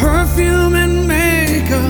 Perfume and makeup,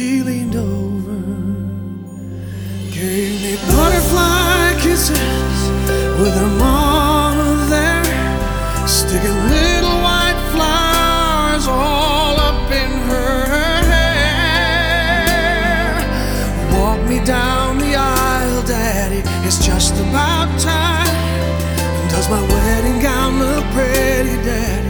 she leaned over, gave me butterfly kisses with her mama there, sticking little white flowers all up in her hair. Walk me down the aisle, Daddy. It's just about time. Does my wedding gown look pretty, Daddy? Daddy,